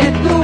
que tú.